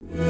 Yeah.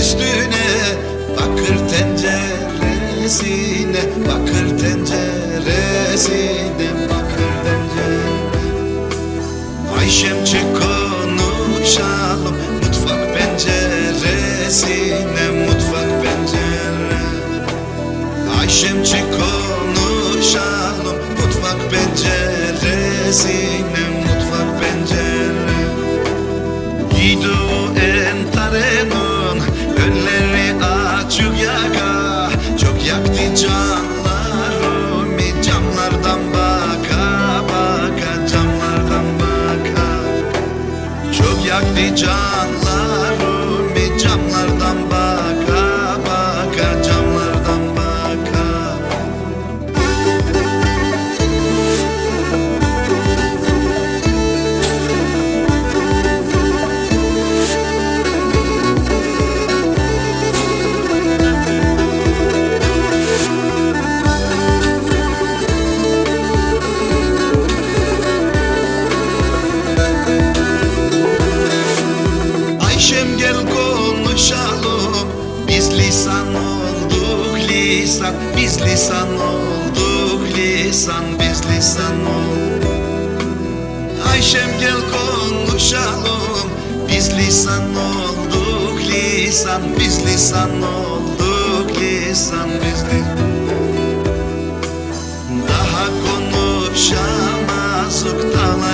Üstüne Bakır tenceresine Bakır tenceresine Bakır tencere Ayşem çık konuşalım Mutfak penceresine Mutfak pencere Ayşem çık konuşalım Mutfak penceresine Mutfak pencere yaktı canlarımı Camlardan baka baka Camlardan baka. Çok yaktı canlarımı Camlardan baka lisan Biz lisan olduk lisan Biz lisan olduk. Ayşem gel konuşalım Biz lisan olduk lisan Biz lisan olduk lisan Biz lisan daha konuşamazdık dağları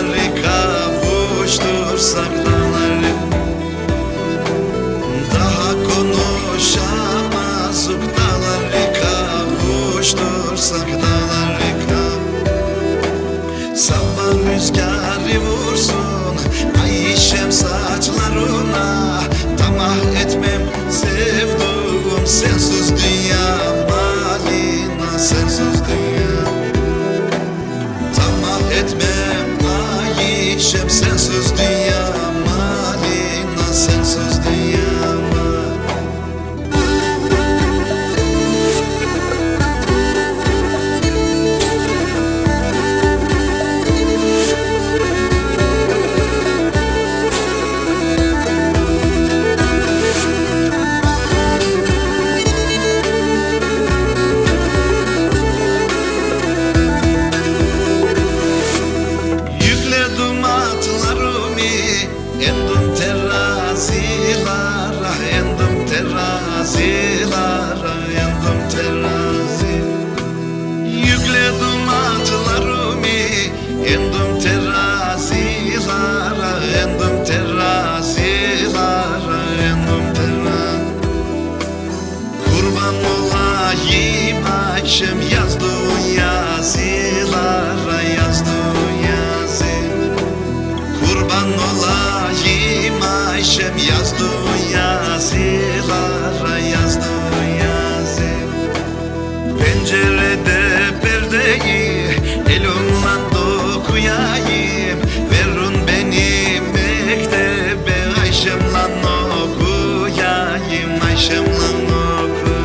dağları kav Sabah rüzgarı vursun Ayşem saçlarına Tamah etmem sevduğum Sensiz dünya malina Sensiz dünya. Tamah etmem Ayşem Sensiz dünya malina Sensiz dünya terazilara Endim terazilara Endim terazi. Yükledim atlarımı Endim yazdığın yazılara yazdığın yazı. Pencerede perdeyi elimle dokuyayım. Verin beni mektebe Ayşem'le okuyayım Ayşem'le oku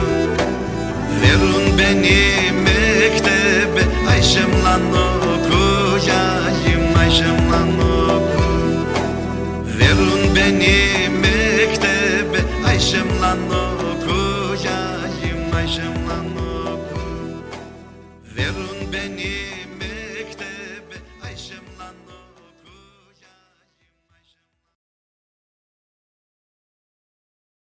Verin beni mektebe Ayşem'le okuyayım Ayşem'le oku Verin beni Ayşem'le okuyayım Ayşem'le